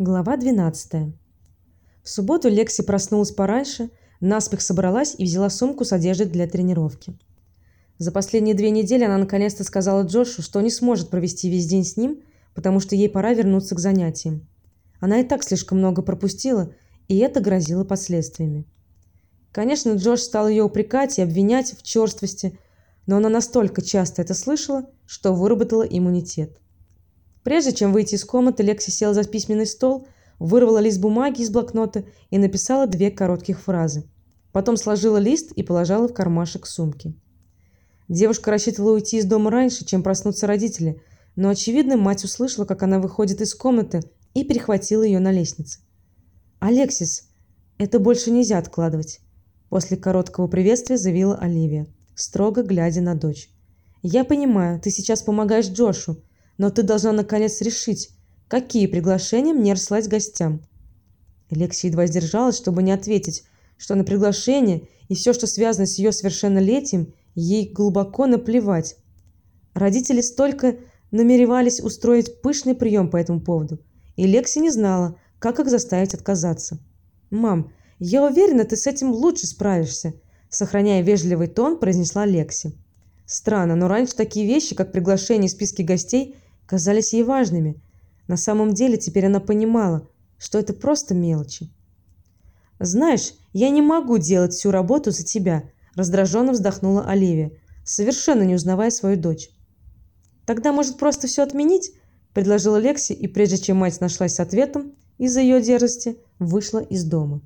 Глава 12. В субботу Лекси проснулась пораньше, наспех собралась и взяла сумку с одеждой для тренировки. За последние две недели она наконец-то сказала Джошу, что не сможет провести весь день с ним, потому что ей пора вернуться к занятиям. Она и так слишком много пропустила, и это грозило последствиями. Конечно, Джош стал ее упрекать и обвинять в черствости, но она настолько часто это слышала, что выработала иммунитет. Прежде чем выйти из комнаты, Лекси села за письменный стол, вырвала лист бумаги из блокнота и написала две коротких фразы. Потом сложила лист и положила в кармашек сумки. Девушка рассчитывала уйти из дома раньше, чем проснутся родители, но очевидно, мать услышала, как она выходит из комнаты и перехватила ее на лестнице. Алексис, это больше нельзя откладывать, после короткого приветствия заявила Оливия, строго глядя на дочь. Я понимаю, ты сейчас помогаешь Джошу, но ты должна наконец решить, какие приглашения мне рассылать гостям. Лекси едва сдержалась, чтобы не ответить, что на приглашение и все, что связано с ее совершеннолетием, ей глубоко наплевать. Родители столько намеревались устроить пышный прием по этому поводу, и Лекси не знала, как их заставить отказаться. «Мам, я уверена, ты с этим лучше справишься», сохраняя вежливый тон, произнесла Лекси. Странно, но раньше такие вещи, как приглашение и списки гостей – казались ей важными. На самом деле теперь она понимала, что это просто мелочи. «Знаешь, я не могу делать всю работу за тебя», – раздраженно вздохнула Оливия, совершенно не узнавая свою дочь. «Тогда, может, просто все отменить?» – предложила Лекси, и прежде чем мать нашлась с ответом, из-за ее дерзости вышла из дома.